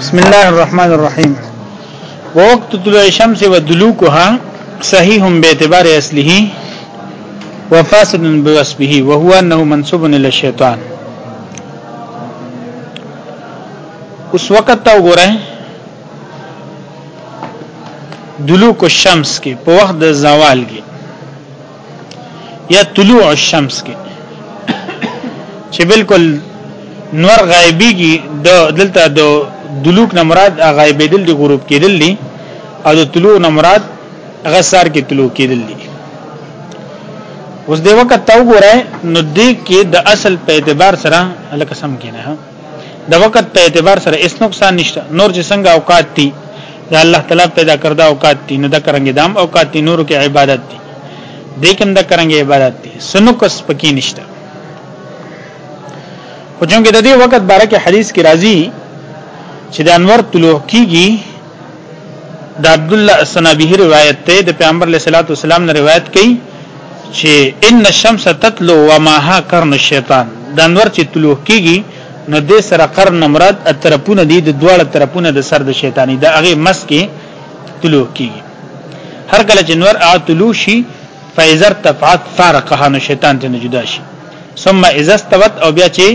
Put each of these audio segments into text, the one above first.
بسم الله الرحمن الرحیم وقت طلوع الشمس ودلوکها صحیح به اعتبار اصله وفاسد بوصفه وهو انه منسوب الى الشیطان اوس وخت تا وګورئ دلوک الشمس کې په وخت د زوال کې یا طلوع الشمس کې چې بالکل نور غایبی کی د دلته د دلوک نه مراد غایبې دل دی غروب کېدل دي او د طلوع نه مراد غسار کې طلوع کېدل دي اوس دی وخت تا وګورئ نو دې کې د اصل په اعتبار سره لکه سم کینه د وخت په اعتبار سره اس نقصان نشته نور چې څنګه اوقات دي د الله تعالی پیدا کړدا اوقات دي نه د کرنګ دام اوقات دي نور کې عبادت دي د کوم د کرنګ عبادت دي سنوکس پکې نشته خو څنګه د دې وخت باره کې حدیث کې راځي چې د انور طلوع کیږي د عبد الله السنابحي روایت ته د پیغمبر علیه الصلاۃ والسلام نه روایت کړي چې ان الشمس تطلو وماها قرن الشیطان د انور چې طلوع کیږي نو د سره قرن مراد اطرفونه دي د دواړه طرفونه د سر د شیطانی د هغه مس کې طلوع کیږي هر کله چې نور اطلوع شي فاذا ارتفعت فارقها نو شیطان ته جدا شي ثم اذا استوت او بیا چې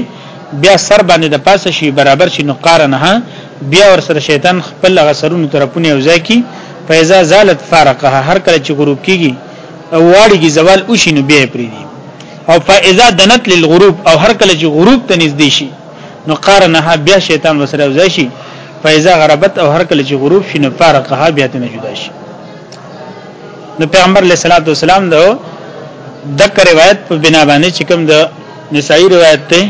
بیا سر باندې د پاسه شي برابر شي نو قارنها بیا ور سره شیطان خپل غسرونو طرفونه یوځای کی فاذا زالت فارقها هر کله چې غروب کیږي او واړیږي زوال وشي نو بیا پری دي او فاذا دنت للغروب او هر کله چې غروب ته نږدې شي نو قارنها بیا شیطان ور سره یوځای شي فاذا غربت او هر کله چې غروب شي نو فارقها بیا ته جدا شي نو پیغمبر علیه الصلاۃ والسلام دو دک روایت په بنا باندې چې کوم د نسائی روایت ته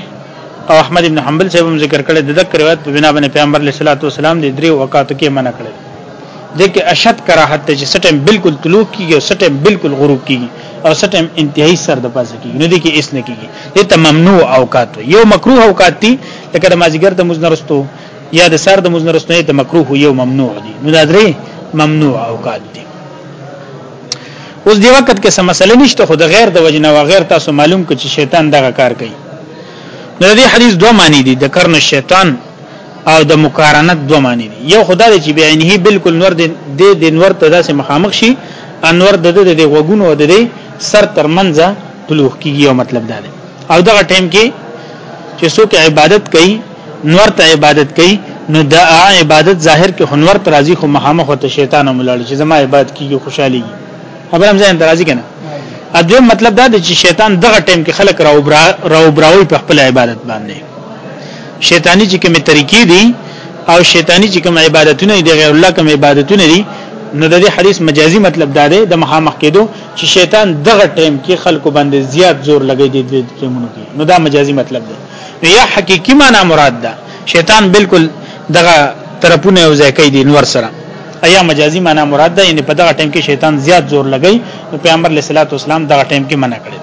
او احمد ابن حنبل صاحب هم ذکر کړی د دک روایت په بنا باندې پیغمبر علیه الصلاۃ والسلام د درې وقاتو کې منع کړی دغه اشد کراهت ته چې سټم بالکل طلوع کیږي او سټم بالکل غروب کیږي او سټم انتهایی سر د پاسه کیږي نو دي کې اس نه کیږي دې ته ممنوع اوقات یو مکروه اوقات دي لکه د مازیګر د مزنرستو یا د سر د مزنه رسنه د مکروه یو ممنوع دي نو دا درې ممنوع اوقات دي اوس دی وخت کې سم مسله نشته خو د غیر د وجنه و غیر تاسو معلوم ک چې شیطان دغه کار کوي نو دې حدیث دوه معنی دي د کرن شیطان او د مقارنت دوه معنی دي یو خدا دې چې بعینه بالکل نور دې د نور ته داسې مخامخ شي انور د دې د غوګونو د دې سر تر منځه طلوع کیږي او مطلب دا دی او دغه ټیم کې چې څوک عبادت کوي نور ته عبادت کوي نو دا عبادت ظاهر کې هنور تر راضي خو مخامخ ته شیطان ملاړ چې زما عبادت کیږي خوشحالي خبرم ځان تر راضي کنه اځم مطلب دا دی چې شیطان دغه ټیم کې خلک راوبرا راوبراوي په خپل عبادت باندې شیطانی چې کومه طریقې دي او شیطانی چې کوم عبادتونه دي غیر الله کوم عبادتونه دي نو د دې حدیث مجازي مطلب دا دی د مخامخ کېدو چې شیطان دغه ټیم کې خلکو باندې زیات زور لګی دی د ټیمونو کې نو دا مجازي مطلب دی نو یا حقيقي معنا مراد ده شیطان بالکل دغه طرفونه یو ځای کوي د نور سره ایا مجازي معنا مراد ده یعنی په دغه ټیم کې شیطان زیات زور لګی نو پیغمبر علیه الصلاۃ والسلام دغه ټیم کې منع کړی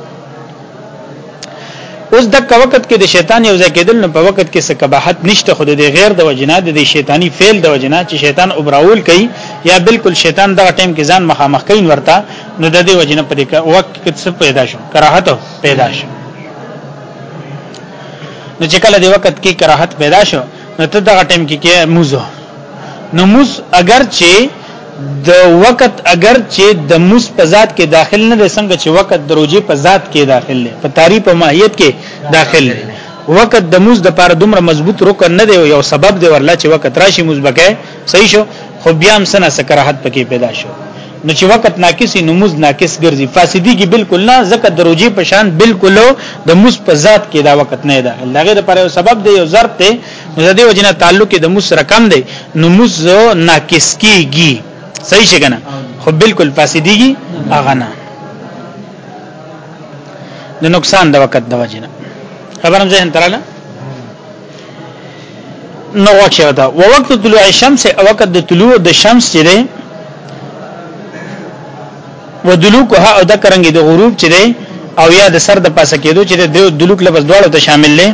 اوس د وخت کې د شیطان یو ځای کېدل نو په وخت کې څه کباحت نشته خو د غیر د وجنه د شیطانی فعل د وجنه چې شیطان اوبراول کوي یا بالکل شیطان دغه ټیم کې ځان مخامخ کین ورته نو د دې وجنه په دې وخت کې څه پیدا شو کراهت پیدا شو نو چې کله د وخت کې کراهت پیدا شو نو ته دغه ټیم کې کې موزه نو موز اگر چې د وخت اگر چې د مس په ذات کې داخل نه دی څنګه چې وخت د روزي په ذات کې داخل دی په تعریف او ماهیت کې داخل دی وخت د مس د پاره دومره مضبوط رکن نه دی یو سبب دی ورلا چې وخت راشي مس بکې صحیح شو خو بیا هم سنه سکراحت پکې پیدا شو نو چې وخت ناقص نو مز ناقص ګرځي فاسدي کې بالکل نه زکه دروجي په شان بالکل د مز په ذات کې دا وخت نه ده لغه د پر سبب دی یو ضرب ته نو د دې وجنه تعلق د موس سره کم دی نو موس ناقص کیږي صحیح شګنه خو بالکل فاسدیږي هغه نه د نقصان د وخت د وجنه خبرم ذهن تراله نو وخت وتا و وخت طلوع الشمس او وخت د طلوع د شمس چې ده و دلوکها او د کرنګ د غروب چې ده او یا د سر د پاسه کېدو چې د دلوک لپس دواړو ته شامل دي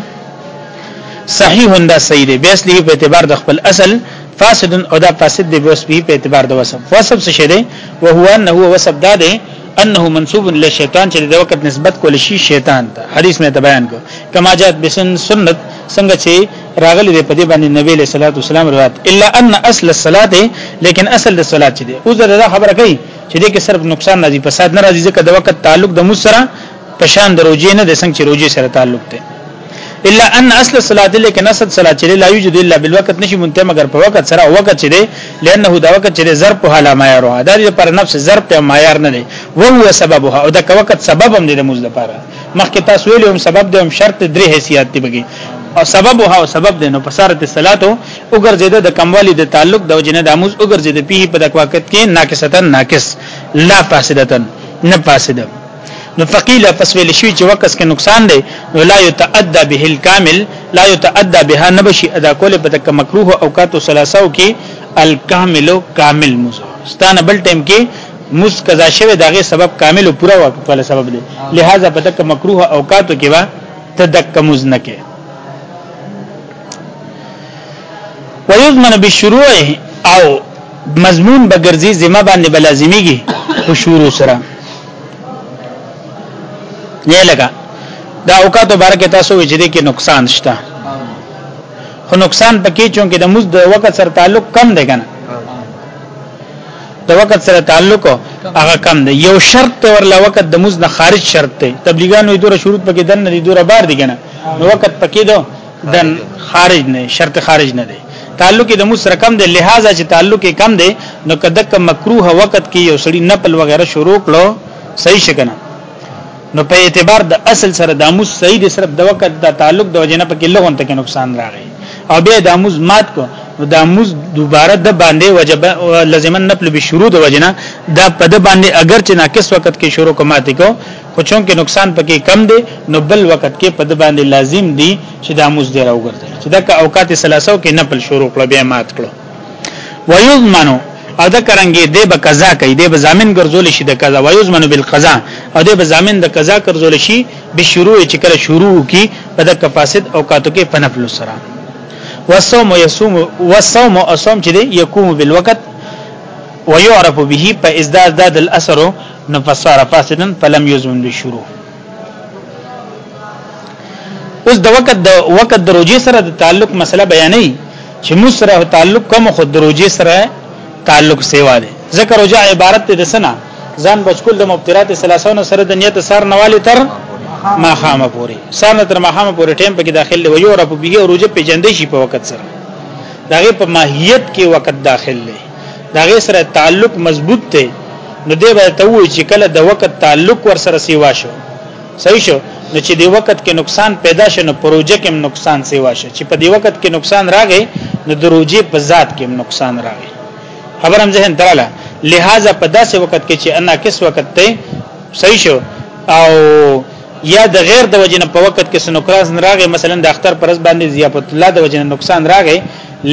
صحیح دا صحیح دی بیس له په اعتبار د خپل اصل فاسد او دا فاسد دی بیس به په اعتبار د وسب وسب څه شه دی او هو انه هو وسب دا دی انه منسوب له شیطان چې د وخت نسبت کول شي شیطان ته حدیث مې ته بیان کو کما جات بسن سنت څنګه چې راغلی دی په دې باندې نبی له صلوات والسلام روایت الا ان اصل الصلاه لیکن اصل د صلات چې دی او زه دا خبره کوي چې دې کې صرف نقصان راځي فساد نه راځي ځکه د وخت تعلق د مسره پشان د روزي نه د څنګه چې روزي سره تعلق دی الا ان اصل الصلاه لیکن اصل صلاه چې لا یوجد الا بالوقت نشي مونته مگر په وخت سره او وخت چې دی لانه دا وخت چې ظرف په حاله معیار او دا پر نفس ظرف په معیار نه دی او هو سببها او دا وخت سبب هم دی د موږ لپاره مخکې تاسو ویل هم سبب دی هم شرط درې حیثیت دی بګي او سبب او سبب دی نو پسارت صلات او ګرځیده د کموالی د تعلق د وجنه د اموز او ګرځیده په په دک وخت کې ناقصتن ناقص لا فاسدتن نه فاسده نو فقیل پس ویل شوی چې وکس کې نقصان دی نو لا یتعدى به الكامل لا یتعدى بها نبشي ادا کول په تک مکروه او کاتو ثلاثه کې الکامل کامل مستانه بل ټیم کې مس قضا شوه داغه سبب کامل او پورا وخت ولا سبب دی لہذا په تک مکروه او کاتو کې وا تدک مز نه کې ويضمن بالشروع او مضمون بغرزي ذمہ باندې بلازميږي په شروع سره نه لګا دا اوقات برکه تاسو وجدي کې نقصان شته خو نقصان پکې چون کې د مز د وخت سره تعلق کم دی کنه د وخت سره تعلق هغه کم دی یو شرط ورله وخت د مز نه خارج شرط دی تبلیغانو دوره شروط پکې دن نه دوره بار دي کنه نو وخت پکې دو دن خارج نه شرط خارج نه دی تعلق د مو سره کم دی لہذا چې تعلق کم دی نو کدک مکروه وخت کې یو سړی نپل وغیرہ شروع کړو صحیح شکنه نو په اعتبار د اصل سره د اموز صحیح د صرف د وخت د تعلق د وجنه په کې لغون ته نقصان راغی او بیا د اموز مات کو نو د اموز دوباره د باندې وجب لازم نه په شروع د وجنه دا په د باندې اگر چې ناقص وخت کې شروع کومه کو خو چونکه نقصان پکې کم دی نو بل وخت کې په د باندې لازم دی چې دا موز دی راوګرځي چې دا که اوقات ثلاثه کې نپل شروع کړو بیا مات کړو ويضمنو او دا کرانګي دی به قضا کوي دی به ضامن ګرځول شي د قضا ويضمنو بالقضا او دی به ضامن د قضا ګرځول شي به شروع چې کله شروع کی په د کفاسد اوقاتو کې پنفل سره والصوم يصوم والصوم اصوم چې دی يقوم بالوقت ويعرف به په ازداد داد الاثر نو فصار فاسدا فلم يزون بشروع اوس د وخت د وخت د روجي سره د تعلق مسله بیانې چې مسره تعلق کوم خود د روجي سره تعلق سیوا دی ذکر رجا عبارت د سنا ځان بچکول د مبترات ثلاثون سره د نیت سر نوالی تر ما خامه پوری سر نه تر ما خامه پوری ټیم په کې داخل دی ویو رب به روجه په جندې شي په وخت سره دغه په ماهیت کې وخت داخل دی دا غي سره تعلق مضبوط دی نو دی به ته وی چې کله د وخت تعلق ور سره سیوا شو صحیح شو نو چې دی وخت کې نقصان پیدا شنه پروژه کې نقصان سیوا شو چې په دی وخت کې نقصان راغی نو د روجي په ذات کې نقصان راغی خبر هم ذهن دراله لہذا په داسې وخت کې چې انا کس وخت ته صحیح شو او یا د غیر د وجنه په وخت کې سنوکراس راغی مثلا د اختر پرز باندې ضیافت الله د وجنه نقصان راغی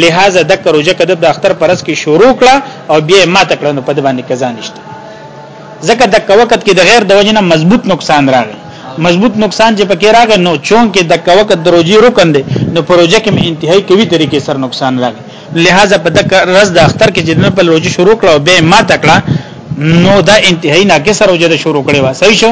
لہذا د کروجه کده د اختر پرز کې شروع کړه او بیا ما تکړه نو په باندې قضا نشته ځکه د وخت کې د غیر د وجنه مضبوط نقصان راغی مضبوط نقصان چې پکې راغی نو چون کې د وخت د روجي رکن دی نو پروژه کې انتهایی کوي طریقې سر نقصان راغی لہذا په دک رز د اختر کې جنن په روجي شروع کړه او به ما تکړه نو دا انتهایی ناقص روجه شروع کړي وا صحیح شو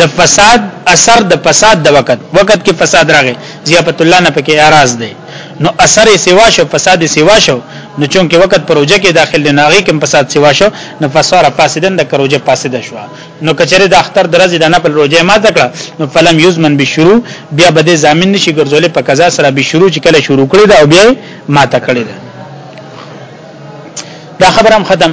د فساد اثر د فساد د وخت وخت کې فساد راغی ضیافت الله نه پکې اعتراض دی نو اثر سیوا شو فساد سیوا شو نو چونکه وخت پروژه کې داخل دی ناغي کوم فساد سیوا شو نو فساد فاسدن د کروجه فاسد شو نو کچره د اختر درځي د نه په روجه ما تکړه نو فلم یزمن به شروع بیا به د ضامن نشي ګرځولې په قضا سره به شروع چې کله شروع کړی دا او بیا ما تکړه دا خبرم ختم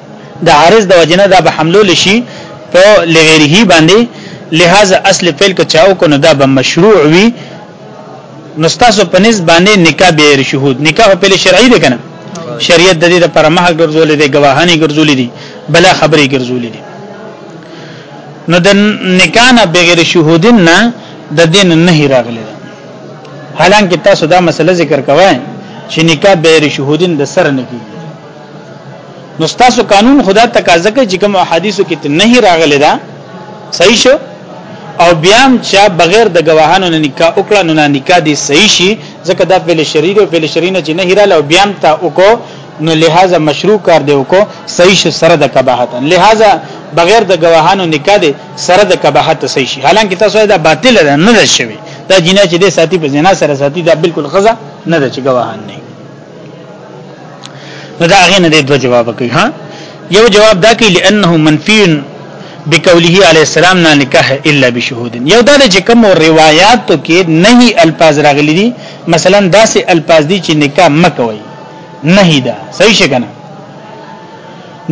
د عارض د وجنه دا به حملو لشي په لغیره باندې لہذا اصل فعل که چاو کو نو دا به مشروع وي نو تاسو په نس باندې نکاح به شهود نکاح په شرعي ده کنه شریعت د دې لپاره مه ګرځولې دي گواهانی ګرځولې دي بلا خبرې ګرځولې دي نو د نکاح نه بغیر شهودین نه د دین نه راغلی حالانکه تاسو دا مسله ذکر کوئ چې نکاح بغیر شهودین د سر نه کیږي نو تاسو قانون خدا تقاضا کوي چې کوم احادیثو کې ته نه راغلی دا صحیح شو او بیا هم چې بغیر د گواهانو نه نکاح وکړه نو نه نکاح دی صحیح شي ځکه دا په شریر او په شرینه چې نه هیرا لو بیا هم تا وکړو نو لہذا مشروع کار دی وکړو صحیح شو سره د کباحت لہذا بغیر د گواهانو نکاح دی سره د کباحت صحیح شي حالانکه تاسو دا باطل ده نه ده شوی دا جنایت چې د ساتي په زنا سره ساتي دا بالکل غزا نه ده چې گواهان نه نو دا هغه نه دی دوه جواب کوي ها یو جواب دا کوي لانه منفی بقوله علی السلام نه نکاح الا بشهود یو دا چې کوم روایتو کې نهي الفاظ راغلي دي مثلا داسې الفاظ دي چې نکاح مکوي نهي دا صحیح شګنه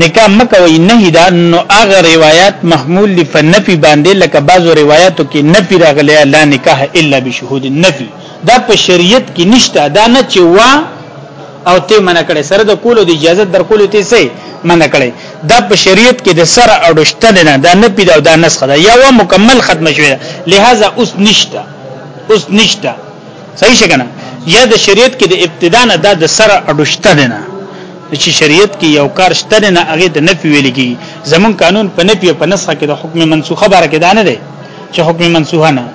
نکاح مکوي نهي دا نو هغه روایت محمول لفنفي باندې لکه بعضو روایتو کې نفي راغلي لا نکاح الا بشهود نفي دا په شریعت کې نشته دا نه چې وا او ته منع کړي سره د کولو د اجازه در کولو ته سي منع کړي دا په شریعت کې د سره اډوشته نه دا نه پیدا دا نسخه ده یا وا مکمل ختم شوی لہذا اوس نشته اوس نشته صحیح شګنه یا د شریعت کې د ابتدا نه دا د سره اډوشته نه چې شریعت کې یو کار شته نه هغه د نفي ویل کی زمون قانون په نفي په نسخه کې د حکم منسوخه باره کې دانه دی چې حکم منسوخه نه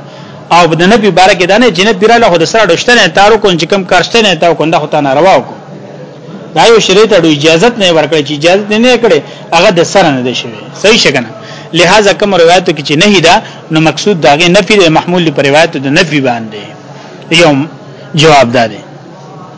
او د نبی بارک دا نه جنب بیره له د سره ډشته نه تارو کو چې کم کارشته نه تا کو نه خو تا نه روا کو دا یو شریعت د اجازه نه ورکړي چې اجازه نه کړي هغه د سره نه دي شوی صحیح شګنه لہذا کوم روایت کې چې نه دا نو مقصود داغه نفي د محمول پر روایت د نفي باندې یو جواب ده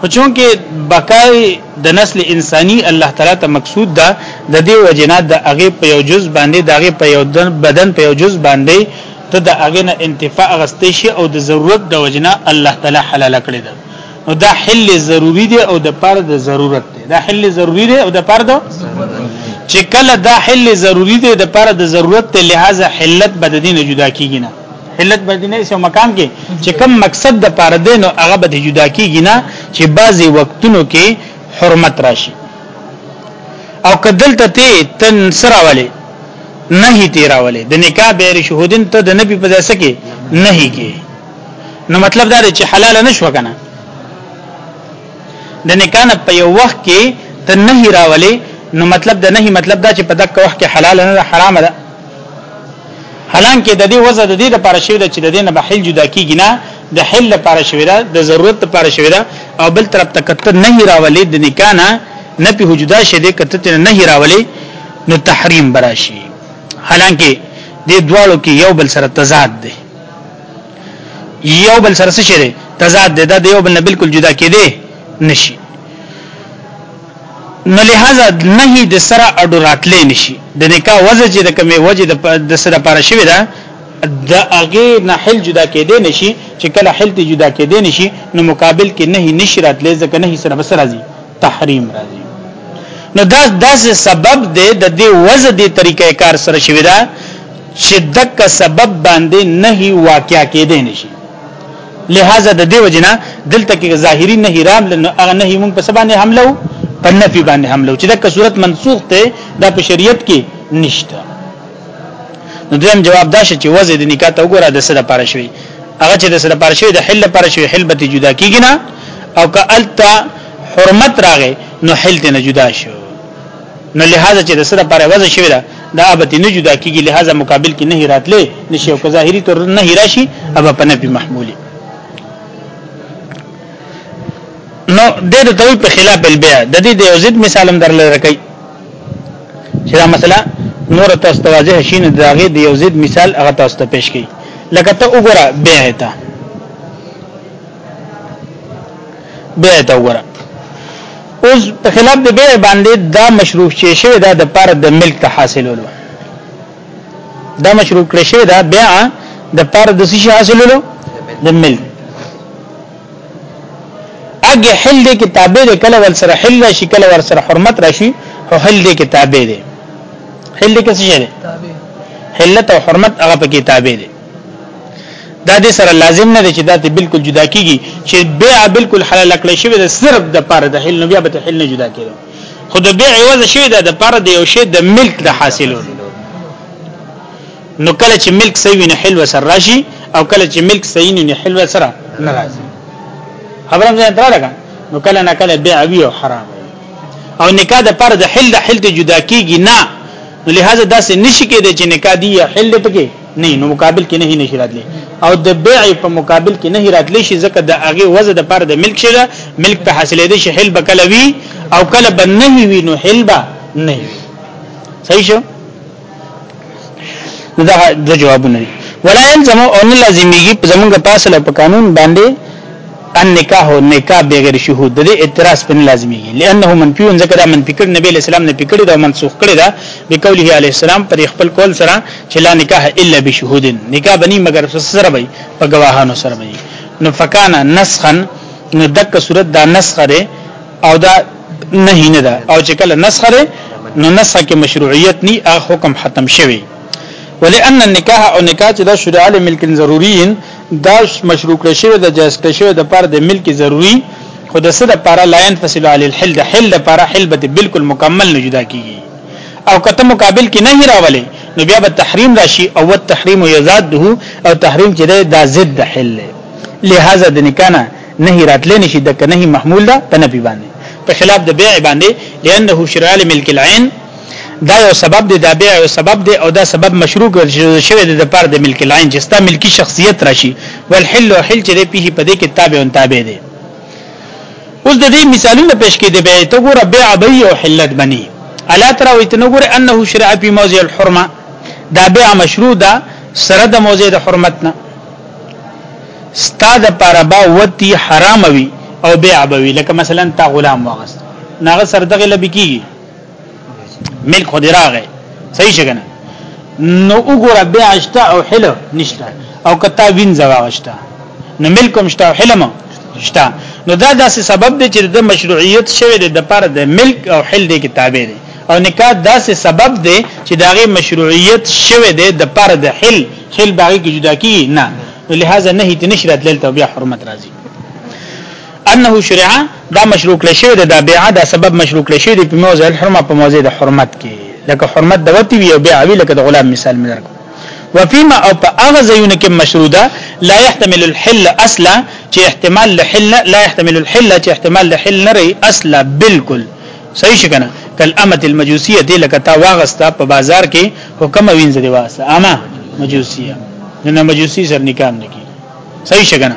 خو چونکه بقای د نسل انساني الله تعالی ته مقصود ده د دې وجنه د هغه په یو جز باندې د هغه په یو بدن په یو جز باندې ته د هغه نه انتفاع غستې شي او د ضرورت د وجنه الله تعالی حلال کړی ده نو دا حل ضروری دی او د پر د ضرورت دی دا حل ضروری دی او د پر د چې کله دا حل ضروری دی د پر د ضرورت ته لہذا حلت بددین جدا کیږي نه علت باندې نه سو مقام کې چې کم مقصد د پاره دینو هغه به جدا کیږي نه چې بعضي وختونو کې حرمت راشي او کدل ته ته تن سره والے نه هی تیراولې د نکاح بیر شهودین ته د نبی په ځای سکے نه هی کې نو مطلب دا دی چې حلال نه شو کنه د نکاح په یو وخت کې ته نه هی راولې نو مطلب د نه هی مطلب دا چې په دغه وخت کې حلال نه حرام ده حالانکه د دې وزه د دې لپاره شوی دا چې د دې نه بحل جدا کیږي نه د حل لپاره شوی دا د ضرورت لپاره شوی دا او بل طرف ته کته نه راولې د نکاح نه نه په جدا شه دې کته ته نه راولې نو تحریم براشي حالانکه دې دواړو کې یو بل سره تضاد دی یو بل سره څه شي تضاد دی دا د یو بل نه بالکل جدا کېده نشي نو لہذا نهي د سره اډو راتلې نشي د نکاح وجه چې د کومې وجه د سره پاره شوی دا د اغه نه حل جدا کېدې نشي چې کله حل ته جدا کېدې نشي نو مقابل کې نهي نشي راتلې ځکه نهي سره بس راځي تحریم راځي نو دا داس سبب دی د دې وجه دې طریقې کار سره شوی دا چې دک سبب باندې نهي واقع کېدې نشي لہذا د دې وجنا دلته کې ظاهري نه هرام لنه هغه نه موږ په سبا نه حمله په نفي باندې حمله چې دغه صورت منسوخ ته د په شریعت کې نشته نو دویم جواب دا شي چې وزه د نکاح ته وګوره د سره پاره شوی هغه چې د سره پاره شوی د حل پاره شوی حل به جدا کیږي نه او که التا حرمت راغې نو حل ته نه جدا شو نو لہذا چې د سره پر وځ شوی دا د ابد نه جدا کیږي لہذا مقابل کې نه راتلې نشي او ظاهري تر نه راشي ابا په نبي محمولي نو د دې دوی په خلاف البيع د دې د یوزید مثال هم درل راکړي چې دا مسله نور تاسو ته واضح شي نه داغه د یوزید مثال هغه تاسو ته پیش کړي لکه ته وګوره بیع ته بیع ته وګوره اوس په خلاف د بیع باندې دا مشروع چې شوی دا د پر د ملک ته حاصلولو دا مشروع کړی شوی دا بیع د پر د څه حاصلولو د ملک اګه حل دې کتابه دې کله ول سره حل شي کله ور سره حرمت راشي او حل دې کتابه دې حل دې څه شي حلت او حرمت هغه په کتابه دې دا دې سره لازم نه دی چې دا ته بالکل جدا کیږي چې بیع بالکل حلال کړی شوی د صرف د پاره د حل نو بیا به ته حل نه جدا کیږي خو د بیع عوض شوی دا د پاره د یو شی د ملک د حاصلو نو کله چې ملک سوي نه حل وسر راشي او کله چې ملک سوي نه حل وسر نه راځي خبره مې درا لګا نو کله نه کله بیع وی او حرام او نکاح د پاره د حل د حل ته جدا کیږي نه لہذا دا سه نشي کېدای چې نکاح دی حل پکې نه نو مقابل کې نه نشي راتلی او د بیع په مقابل کې نه راتلی شي ځکه د هغه وزه د پر د ملک شي ملک په حاصلې دي شي حل بکله وی او کله به نه وی نو حل به نه وی صحیح شو دا د جوابونه ولا يلزم ان لازميږي زمونږ پاسله په قانون باندې النکاح نکاح بغیر شهود د دې اعتراض په لازميږي لانه منفي ځکه دا منفي کړ نبی اسلام نه پکړه دا منسوخ کړي دا بقوله علی السلام پر خپل قول سره چې لا نکاح الا بشهود نکاح بني مگر سره وي په گواهانو سره وي نو فکان نسخا نو دک صورت دا نسخ ده او دا نه نه ده او چې کله نسخ ده نو نسخ کې مشروعیت ني حکم ختم شوی ولئن النکاح او نکاح چې دا شرع له ملک ضرورین دا مشروع کړی شوی د جائز کړی شوی د پر د ملک ضروری خو د سره پر لاین فصل علی الحل د حل د پر حل به بالکل مکمل نه جدا کیږي او کته مقابل کې نه راولي نو بیا به تحریم راشي او تحریم یزاده او تحریم چې دا ضد د حل لہذا د نکانه نه راتلې نشي د کنه محمول ده په نبی باندې په خلاف د بیع باندې لانه شرع ملک العين دا یو سبب دی دا بیا یو سبب دی او دا سبب مشروع ګرځول شوی دی د پر د ملک العين چې ستا ملکی شخصیت راشي والحل او حل چې په په دې کې تابع او تابع دی اوس د دې مثالونه پیش کړي دی به ته ګور بیا ابي او حلت بني الا ترى وتنګور انه شرع في موضع الحرمه دا بیا مشروع ده سره د موضع د حرمت نه ستا د پاره با وتی حرام وي او بیا ابوي لکه مثلا تا غلام واغست ناغه سردغه لبکی ملک خو دی راغی صحیح شګنه نو وګوره بیا اشتا او حلم نشته او کتا وین زواغشتا نو ملک هم شته او حلم شته نو دا داسې سبب دی چې د مشروعیت شوی دی د پر د ملک او حل دی کتابه دی او نکاح داسې سبب دی چې داغه مشروعیت شوی دی د پر د حل حل باغی کې جدا کی نه لہذا نه هیت نشرت لیل ته بیا حرمت راځي انه شرع دا مشروع کړی شوی دا بیع دا سبب مشروع کړی شوی دی په موضع الحرمه په موضع د حرمت کې لکه حرمت د وتی وی او بیع وی لکه د غلام مثال مې درکو وفيما او په هغه ځایونه کې مشروع ده لا يحتمل الحل اصلا چې احتمال الحل لا يحتمل الحل چې احتمال الحل نه ری اصلا بالکل صحیح شکنه کل امه المجوسیه دی لکه تا واغستا په بازار کې حکم وینځ دی واسه اما مجوسیه نه مجوسی سر نکام نکی صحیح شکنه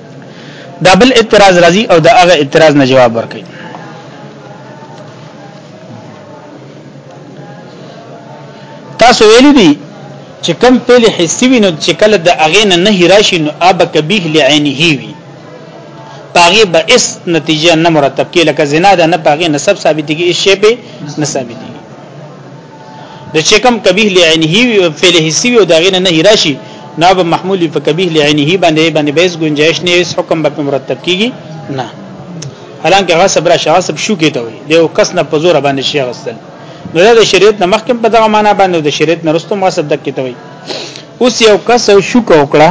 دا بل اعتراض راځي او دا هغه اعتراض نه جواب ورکړي تاسو ویلي دي چې کم پیل حسي وي نو چې کله د اغه نه نه راشي نو اب کبیح لعینه وي پاغه به اس نتیجه نه مرتب کې لکه زنا ده نه پاغه نسب ثابت کیږي شی به نه ثابت د چکم کبیح لعینه فعل حسی او داغه نه نه راشي نه به محمول په کبیح لعینه باندې باندې بیس گنجائش نه اس حکم به مرتب کیږي نه حالانکه غصب را شغصب شو کېته وي د یو کس نه په زور باندې شي غسل نو د شریعت نه مخکې په دغه معنا باندې د شریعت نه رستم غصب دک کېته وي اوس یو کس شو کو کړه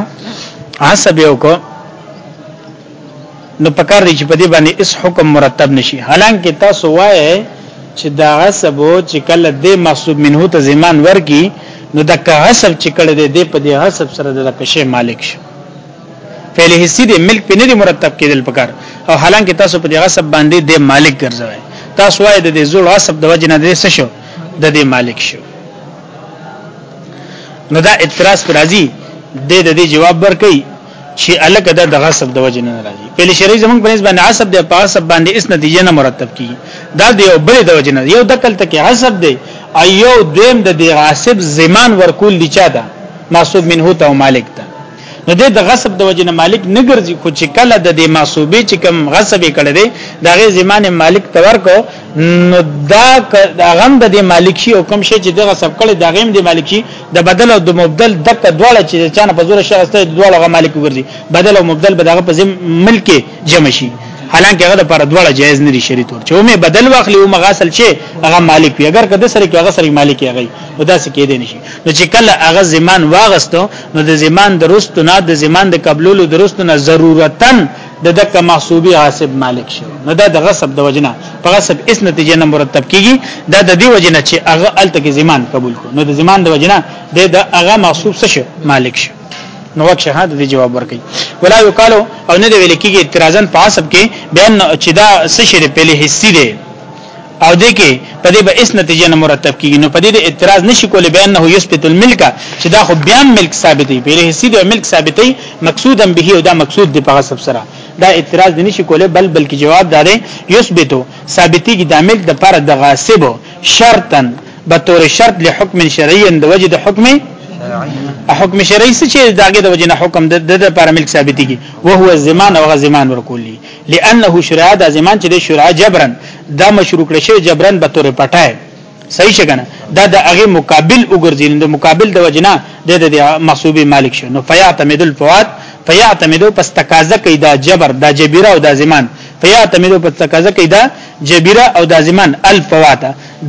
عصب یو کو نو پکار دی چې په دې باندې اس حکم مرتب نشي حالانکه تاسو وایې چې دا غصب چې کله دې محسوب منه ته زمان ورکی نو دا غصب چې کړه دې دې په دې غصب سره د کشه مالک شي فعل حسی دې ملک په نه دي مرتب کېدل پکار او حالانکه تاسو په دې غصب باندې دې مالک ګرځوي تاسو وایې د دې زول غصب د وجنه دې څه شو د دې مالک شو نو دا اعتراض پر راځي د دې جواب ورکړي چې الګ د دغه سب د وجه نه راځي په لشری زمون په نسبت باندې عصب د پاسب باندې اس نتیجه نه مرتب کی دا د یو بل د وجه نه یو دکل تک عصب دی ایو دیم د دی عصب زمان ورکول دی چا ده معصوب منه ته او مالک ته نو د غصب د وجه نه مالک نه ګرځي خو چې کله د دې معصوبې چې کم غصب کړي دی دغه زمان مالک تور کو نو دا غم د مالک شي او کوم شي چې دغه سب کړي د غیم د مالک شي د بدل او د مبدل دک دواړه چې چانه په زور شخص ته دواړه غ مالک وګرځي بدل او مبدل به دغه په ذم ملک جمع شي حالانکه هغه لپاره دواړه جایز نه دي شری تور چې ومه بدل واخلي او مغاسل شي هغه مالک وي اگر کده سره کې هغه سره مالک هغه نو دا څه کې دي نشي نو چې کله هغه زمان واغستو نو د زمان درست نه د زمان د قبلولو درست نه ضرورتن د دک محسوبي غاصب مالک شو نو دا د غصب د وجنه په غصب اس نتیجه نه مرتب کیږي دا د دې وجنه چې هغه الته کې زمان قبول کو نو د زمان د وجنه د د هغه محسوب څه شو مالک شو نو وکشه ها د جواب ورکړي ولا یقالو او نه د ویل کیږي اعتراضن په حسب کې بیان چې دا څه شی په لهي سي دی او دې کې په دې به اس نتیجه نه مرتب کیږي نو په دې اعتراض نشي کولای بیان نه یثبت الملک چې دا خو بیا ملک ثابتې په لري سید ملک ثابتې مقصودا به او دا مقصود دی په غصب سره دا اعتراض نشي کولای بل بلکې جواب داري یثبتو ثابتې کې د ملک د پر د غاصب شرطا به تور شرط له حکم شرعي د وجه د حکم حکم شرعي څه چې داګه د وجه نه حکم د د پر ملک ثابتېږي او هو زمان او غزمان ورکولي لانه شرع د زمان چې د شرع جبرن دا مشروع کړی شوی جبرن به تور پټای صحیح شګنه دا د هغه مقابل وګرځي د مقابل د وجنا د د محسوبي مالک شو نو فیعتمد الفوات فیعتمد پس تقاضا کوي دا جبر دا جبیره او دا زمان فیعتمد پس تقاضا کوي دا جبیره او دا زمان الفوات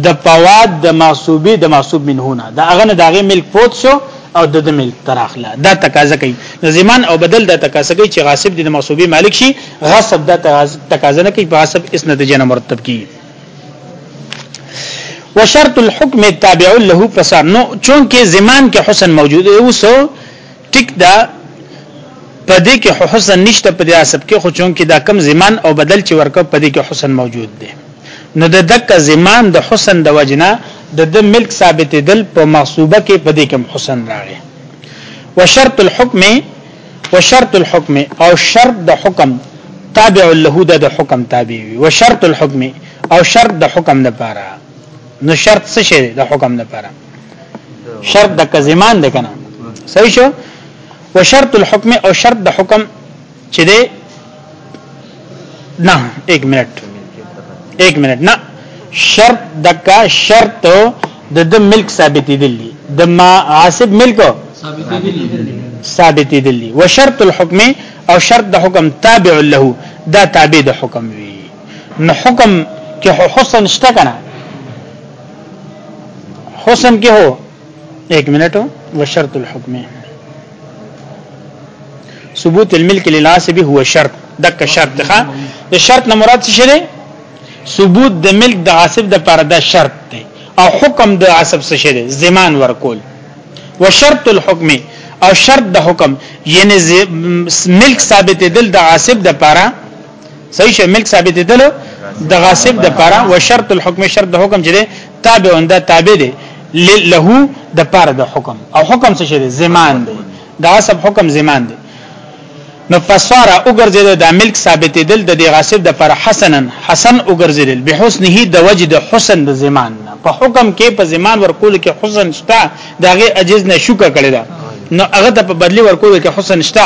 د فوات د محسوبي د محسوب منهونه دا هغه نه دغه ملک فوت شو او د دمل تراخلا دا تقاضا کوي نو زمان او بدل دا تقاضا کوي چې غاصب د مغصوبي مالک شي غاصب دا تقاضا نه کوي غاصب اس نتیجه نه مرتب کی وشرط الحكم التابع له فسار نو چونکه زمان کې حسن موجود او سو ټیک دا پدې کې حسن نشته پدې اسب کې خو چونکه دا کم زمان او بدل چې ورکو پدې کې حسن موجود دی نو د دک زمان د حسن د وجنه د د ملک ثابتېدل په مغصوبه کې په دې کې حسن راغی وشرط الحكم وشرط الحكم او شرط د حکم تابع له د حکم تابع وي وشرط الحكم او شرط د حکم د پاره نو شرط څه شي د حکم د پاره شرط د کزمان د کنه صحیح شو وشرط الحكم او شرط د حکم چې دې نه 1 منټ 1 منټ نه شرط دکا شرط د د ملک ثابت دي د ما عاصب ملک ثابت دي ثابت دي وشرط الحكم او شرط د حکم تابع له دا تابع د حکم وي نو حکم کې حسن شته کنه حسن کې هو ایک منټ و شرط الحكم ثبوت الملك للعاصب هو شرط دک شرط ښه د شرط نه مراد څه شری ثبوت د ملک د عاصب د پر د شرط دی او حکم د عاصب څه شری زمان ورکول و شرط الحكم او شرط د حکم یعنی ملک ثابت دل د عاصب د پاره صحیح شي ملک ثابت دل د غاصب د پاره او شرط الحكم شرط د حکم چې تابع اند تابع دي له د پاره د حکم او حکم څه شي زمان دي د غاصب حکم زمان دي نو فسارا وګرځید د ملک ثابت دل د غاصب د پر حسنا حسن وګرځید به حسنه د وجد حسن د زمان په حکم کې په زمان ورکول کې حسن شته دغه عجز نه شوکه کړی دا نو هغه ته په بدلی ورکول کې حسن شته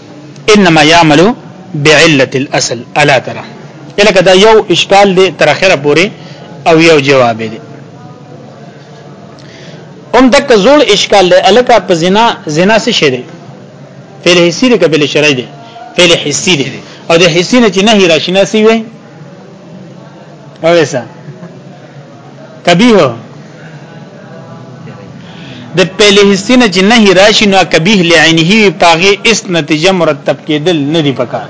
انما يعمل بعله الاصل الا ترى الکه دا یو اشکال دی تر اخره پورې او یو جواب دی هم دک زول اشکال دی الکه په زنا زنا څه شي دی فعل حسی دی کبل شرعی دی فعل حسی دی او د حسی نه چې نه راشناسی وي اوسه کبیه د پهلې حصے نه چې نه راشي نو کبیه لعینه پاغه اس نتیجه مرتب کېدل نه دی پکار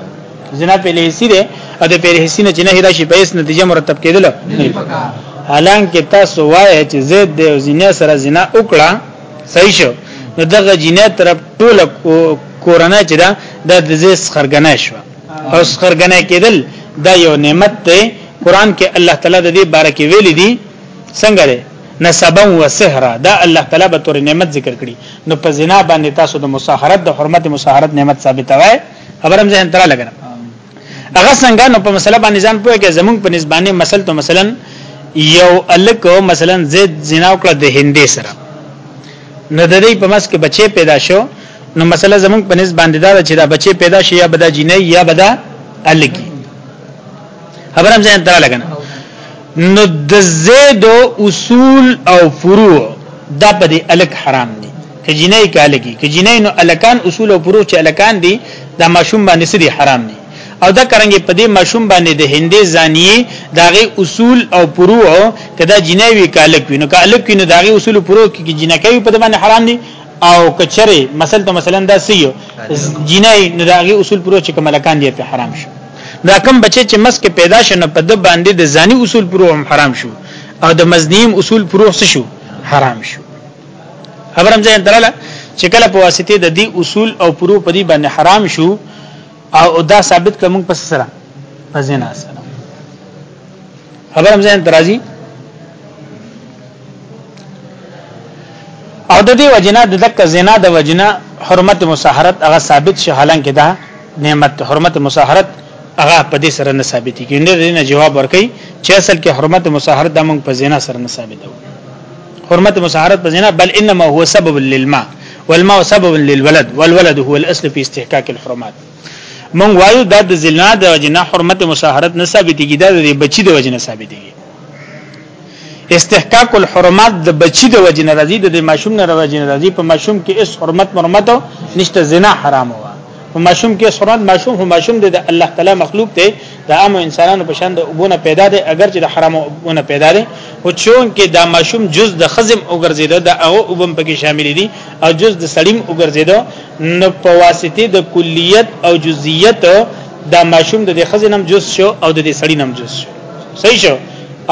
زنا پهلې حصے ده او د پهلې حصے نه چې نه راشي په اس نتیجه مرتب کېدل نه دی پکار حالانکه تاسو وایئ چې زید د زنا سره زنا وکړه صحیح شو نو دغه جنې طرف ټوله کورنۍ چې دا د زیس خرګنه شو او سخرګنه کېدل دا یو نعمت ته قران کې الله تعالی د دې باره کې ویل دي څنګه ده نسبا و سحرا دا الله تعالی به تور نعمت ذکر کړي نو په زنا باندې تاسو د مصاحرت د حرمت مصاحرت نعمت ثابته وای خبرم ځین تر لګره هغه څنګه نو په مسله باندې ځان پوهه کې زمونږ په نسبانه مسل ته مثلا یو الکو مثلا زید زنا وکړه د هندې سره نو د دې په مس کې بچي پیدا شو نو مسله زمونږ په نسبت باندې دا چې دا بچي پیدا شي یا بدا جنې یا بدا الکی خبر هم ځان تر لګنه نو د زید اصول او فروع دا په دې الک حرام دي که جنې کالکی که جنې نو الکان اصول او فروع چې الکان دي دا ماشوم باندې سړي حرام دي او دا کرنګي په دې ماشوم باندې د هندې زانیه داغه اصول او پروع کدا جنوي کالک وینو کالک وینو داغه اصول او پروع کې جنکې په دې باندې حرام دي او کچره مثلا ته مثلا دا سیو جنای نو داغه اصول پروع چې کملکان دي په حرام شو دا کم بچي چې مس کې پیدا شنه په دې باندې د زاني اصول پروع هم حرام شو او د مزنیم اصول پروع څه شو حرام شو خبرم ځین تراله چې کله په واسطه د دې اصول او پروع په دې باندې حرام شو او دا ثابت کړه موږ پس سره په زنا سره خبرم ځین درازي او د دې وجنه د دک زنا د وجنه حرمت مصاحرت هغه ثابت شي حالانکه دا نعمت حرمت مصاحرت هغه په دې سره نه ثابتي کیند نه جواب ورکي چې اصل کې حرمت مصاحرت د موږ په زنا سره نه ثابتو حرمت مصاحرت په زنا بل انما هو سبب للماء والماء سبب للولد والولد هو الاصل في استحقاق الحرمات مونږ وایو دا د زنا د وجنه حرمت مشاهرت نه ثابتېږي دا د بچی د وجنه ثابتېږي استحقاق الحرمات د بچی د وجنه راځي د ماشوم نه راځي په ماشوم کې اس حرمت مرمت نشته زنا حرام و په ماشوم کې سوران ماشوم هم ماشوم دی د الله تعالی مخلوق دی د عام انسانانو په شان د وبونه پیدا دی اگر چې د حرام وبونه پیدا دی او چون کې دا ماشوم جز د خزم وګرځیدو د هغه وبم پکې شامل دي او جز د سلیم وګرځیدو نو په واسطه د کلیت او جزئیت دا ماشوم د خزنم جز شو او د سړینم جز شو صحیح شو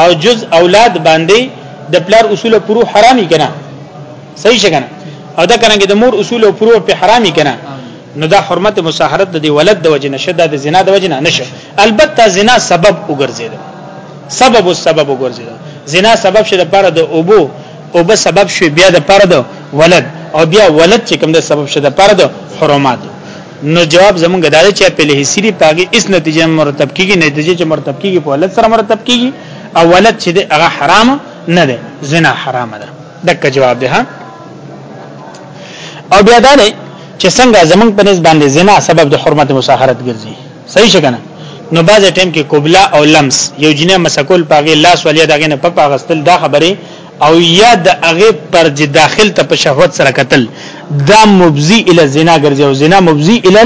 او جز اولاد باندې د پلار اصول پرو حرامي کنا صحیح څنګه او دا کنه د مور اصول او فروع په حرامي کنه نو دا حرمت مصاحرت د ولد د وجنه شد د زنا د وجنه نشه البته زنا سبب وګرځید سبب او سبب وګرځید زنا سبب شه د پاره د اوبو او به سبب شو بیا د پاره د ولد او بیا ولد چې کوم د سبب شه د پاره د حرمات نو جواب زمونږ دا دی چې په له سری پاګه اس نتیجه مرتب کیږي نتیجه چې مرتب کیږي په ولد سره مرتب کیږي او ولد چې هغه حرام نه ده زنا حرام ده دک جواب ده او بیا دا نه چې څنګه زمنګ په نسبت باندې زنا سبب د حرمت مساهرت ګرځي صحیح شګنه نو بعض ټیم کې قبله او لمس یو جنې مسکول پاغه لاس ولیا دغه نه پپ غستل دا خبره او یا د هغه پر د داخل ته په شهوت سره قتل دا مبزی ال زنا ګرځي او زنا مبزی ال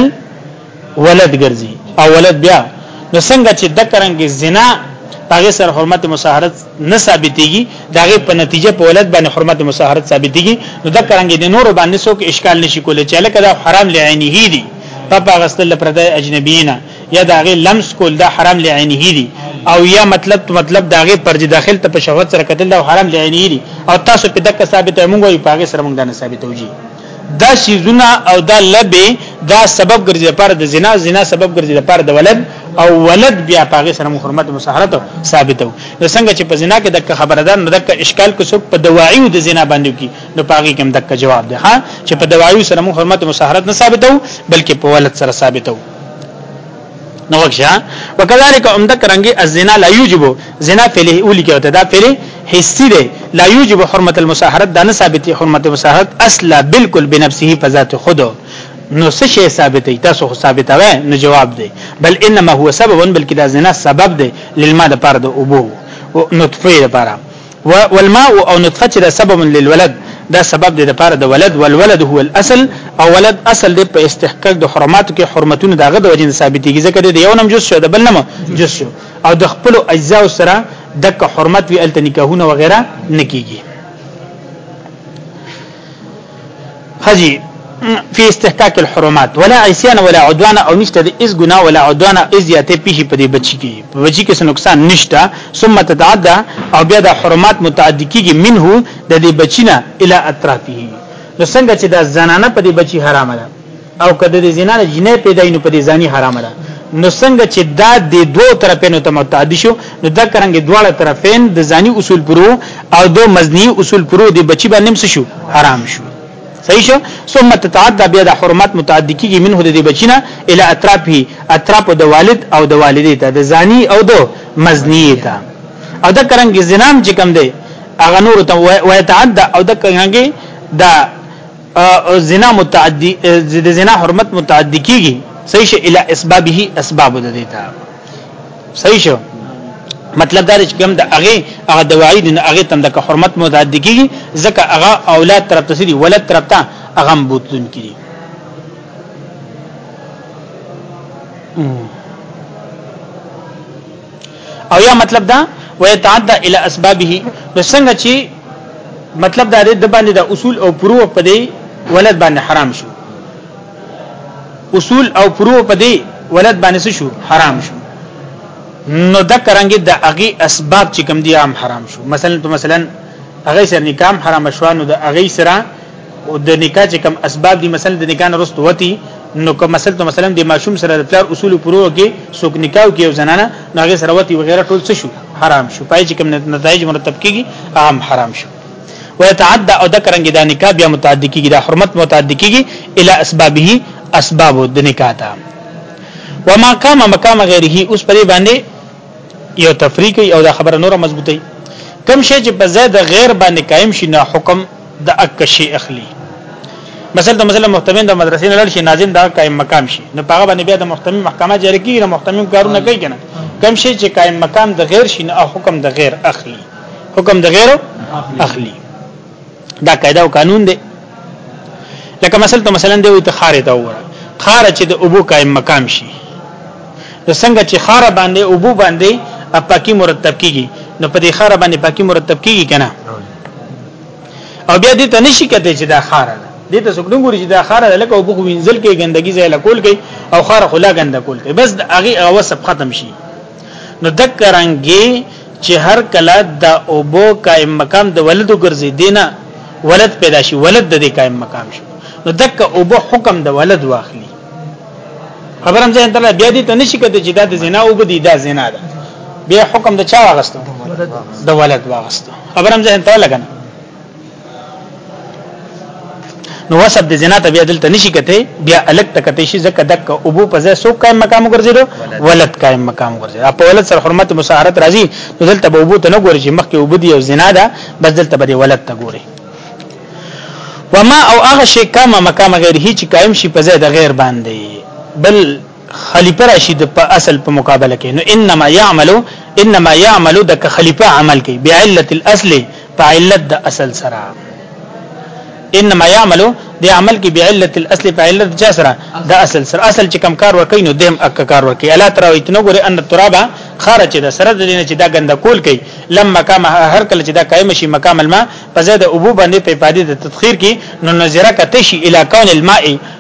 ولد ګرځي او ولد بیا نو څنګه چې د کرنګي زنا هغه سره حرمت مصاهرت نه ثابتېږي داغه په نتیجه په ولادت باندې حرمت مصاهرت ثابتېږي نو د کرنګي د نور باندې څوک اشکال نشي کولای چې لکه دا حرام لعینه دي په پاغستل پر د اجنبینا یا داغه لمس کول دا حرام لعینه دي او یا مطلب مطلب داغه پر داخل ته په شهوت سره کتل دا حرام لعینه دي او تاسو په دک ثابت موږ یې پاغه سره موږ نه ثابتوږي دا سيزونه او دا لبه دا سبب ګرځي لپاره د زنا زنا سبب ګرځي لپاره د ولد او ولد بیا پاغه سره حرمت مسحرت ثابتو نو څنګه چې په زنا کې دغه خبره ده نو دغه اشکال کو څوک په دوايي د زنا باندې کی نو پاغه کوم دغه جواب ده ها چې په دوايي سره حرمت مسحرت نه ثابتو بلکې په ولد سره ثابتو نو وکړه وکذالک عمدک رنگي الزنا لا یوجب زنا فعل اولی کې وته دا فعل حسی دی لا یوجب حرمت المساهرت دا نه ثابتي حرمت المساهرت اصلا بالکل بنفسه په ذات خود نو څه شی ثابتې تاسو خو ثابتوي نو جواب دی بل انما هو سبب بلکې دا زنا سبب دی للماده پر د اوبو نطفه لپاره والماء او نطفه چې د سبب للولد دا سبب دی د پاره د ولد والولد هو الاصل او ولد اصل دی په استحقاق د حرماتو کې حرمتونه دغه د وجه ثابتېږي ځکه د یو نم جز شو د بل نم جز شو او د خپل اجزا سره دک حرمت وی الته نکاحونه وغیرہ نکیږي خزي فی استحقاق الحرمات ولا عصيان ولا عدوان او نشته د اس ګنا ولا عدوان از یاته پیشي په دې بچی کی په بچی کې نقصان نشته ثم تتعدى او بیا د حرمات متعدی کیږي منه د دې بچینا الی اطرافه نو څنګه چې دا زنانه په دې بچی حرام ده او کده د زنا جنې پیدای نو په دې ځاني حرام ده نو څنګه چې دا د دوو طرفینو ته متعدد شو نو دا کرنګ دواړه طرفین د ځاني اصول پرو او دو مزنی اصول پرو د بچی باندې مس شو حرام شو صحیح شو ثم تتعدى بیا د حرمت متعدد کیږي منه د بچینه اله اطرافه اطراف د والد او د والدې ته د ځاني او دو مزنی ته او دا کرنګ زنام چې کم دی اغه نور ته ويتعدى او دا کرنګ دا زنا متعدی د زنا حرمت متعدی کیږي صحیح شي اله اسبابه اسباب د دې ته صحیح شو مطلب دا چې کوم د هغه هغه دواعی د هغه تم د حرمت متعدی کیږي ځکه هغه اولاد طرف ته سړي ولد طرف ته هغه بوتون کیږي Mm. او یا مطلب دا ويتعدى الى اسبابه نو څنګه چې مطلب دا د باندې د اصول او پروع په دی ولد باندې حرام شو اصول او پروع په دی ولد باندې شو حرام شو نو دا کرانګي د اغي اسباب چې کوم دي عام حرام شو مثلا مثلا اغي سر نکام حرام شوانو د اغي سره او د نکاح چې کوم اسباب دي مثلا د نکاح رست وتی نو کوم مثلا مثلا د ماشوم سره د پلار اصول پرو کې څوک نکاح کې او زنانه نو هغه سره وتی وغیرہ ټول څه شو حرام شو پای چې کوم نتایج مرتب کیږي عام حرام شو ويتعدى او ذکرنګ د نکاح بیا متعدی کیږي د حرمت متعدی کیږي الی اسبابه اسباب د نکاح ته وما قام مقام غیره اوس پرې باندې یو تفریق او دا خبره نوره مضبوطی کم شي چې په زید غیر باندې قائم شي نه حکم د اک شي اخلي مثلا د مثلا محتمین د مدرسې نه لړ شي ناظم دا قائم مقام شي نو په هغه باندې بیا د محتمین محکمه جاری کیږي نه محتمین کارونه کوي کنه کم شي چې قائم مقام د غیر شي نه حکم د غیر اخلي حکم د غیر اخلي دا قاعده او قانون دی لکه مثلا ته مثلا دی وي ته خارې ته وره خار چې د ابو قائم مقام شي د څنګه چې خار باندې ابو باندې پاکي مرتب کیږي نو په دې خار باندې پاکي مرتب کیږي کنه او بیا دې ته نشي کته چې دا خار ده دې ته څوک ډنګوري چې دا خار ده لکه ابو وینځل کې ګندګي ځای لا کول کوي او خار خلا ګنده کول کوي بس هغه اوسب ختم شي نو دک رنګي چې هر کله د اوبو قائم مقام د ولد ګرځي دینه ولد پیدا شي ولد د دې قائم مقام شي نو دک اوبو حکم د ولد واخلي خبرم ځین تر بیا دې ته نشي کته چې دا د زنا او بدی دا زنا ده بیا حکم د چا واغستو د ولد واغستو خبرم ځین ته لګنه نو وسب د زنا ته بیا دلته نشي کته بیا الګ ته کته شي زکه دک او بو په ځای سو قائم مقام ګرځیدو ولد قائم مقام ګرځیدو په ولد سره حرمت مساهرت راځي نو دلته به بو ته نه ګوري چې مخکې وبدي او زنا ده بس دلته به ولد ته ګوري وما او هغه شی کما مقام غیر هیڅ قائم شي په ځای د غیر باندې بل خلیفه راشد په اصل په مقابله کې نو انما يعمل انما يعمل د خلیفه عمل کوي بعلت الاصل په علت د اصل سره انما يعمل د عمل کې بعلت الاصل په علت چا سره د اصل سره اصل چې کم کار ورکې نو دیم اک کار ورکې الا تر وایت نو ګوره ان التراب خارج د سره د دین چې دا ګنده کول کوي لم مقام هر کله چې دا قائم شي مقام الماء په زید ابو باندې په پادې د تدخير کې نو نظر کته شي الی کون الماء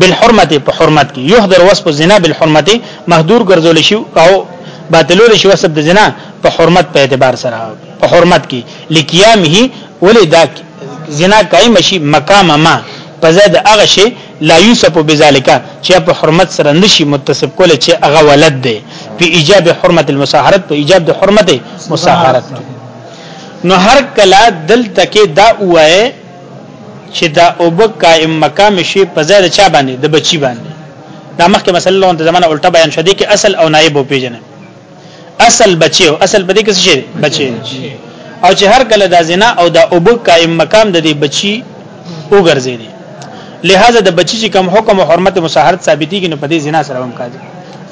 بالحرمت په حرمت کې یحضر وصف الزنا بالحرمت محدور ګرځول شي او باطلول شي وصف د زنا په حرمت په اعتبار سره په حرمت کې لکیامه ولې دا زنا قائم شي مقام ما په زید هغه شی لا یوسف بذالک چې په حرمت سره نشي متصف کول چې هغه ولد دی په ایجاب حرمت المساهرت په ایجاب د حرمت مساهرت نو هر کله دل تکي دا وایي چې دا او به قائم مقام شي په ځای د چا باندې د بچی باندې دا مخکې مسله لون د زمانه الټه بیان شوه دي کې اصل او نائب او پیژنه اصل بچي او اصل بده کې شي بچي او چې هر کله دا زنا او دا او به قائم مقام د دې بچي وګرځي دي لہذا د بچی چې کم حکم او حرمت مصاحرت ثابتېږي نو په دې زنا سره هم قاضي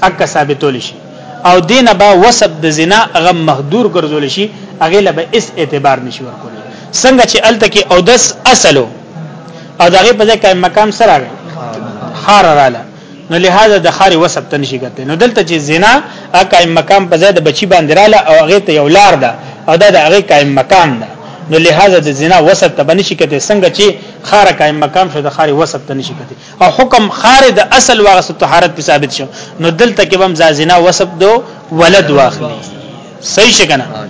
اکه ثابتول شي او دینه به وسب د زنا هغه محدور ګرځول شي هغه له به اس اعتبار نشي ورکول څنګه چې الته کې او دس اصلو او دغه په ځای کې مقام سره راغی خار رااله نو لہذا د خاري وسب ته نشي ګټه نو دلته چې زنا هغه قائم مقام په ځای د بچي باندې رااله او هغه ته یو لار ده او دا د هغه قائم مقام ده نو لہذا د زنا وسب ته بنشي کته څنګه چې خار قائم مقام شو د خاري وسب ته نشي کته او حکم خارج د اصل واغس طهارت په ثابت شو نو دلته کې هم زازنا وسب دو ولد واخلي صحیح شګنه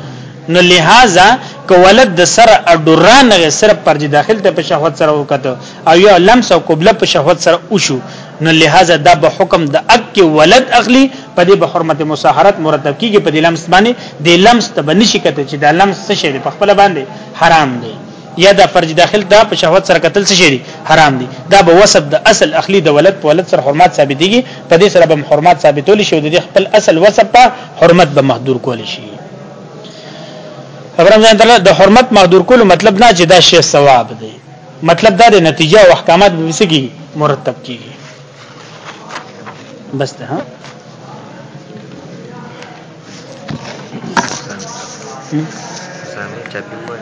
نو لہذا که ولد د سر اډوران غ سر پر جی داخل ته په شهوت سره وکړو او یو لمس او قبله په شهوت سره وشو نو لہذا دا به حکم د اک ولد اخلي په دې به حرمت مصاحرت مرتب کیږي په دې لمس باندې د لمس ته بنشي کته چې دا لمس څه شي په خپل باندې حرام دی یا د فرج داخل ته په شهوت سره قتل څه شي حرام دي دا به وسب د اصل اخلي د ولد په ولد سره حرمت ثابتيږي په دې سره به حرمت ثابتول شي د خپل اصل وسب په حرمت به محدود کول شي خبرم ځان ته د حرمت محدود کول مطلب نه چې دا شی ثواب دی مطلب دا د نتیجه او احکامات به وسګي مرتب کیږي بس ته ها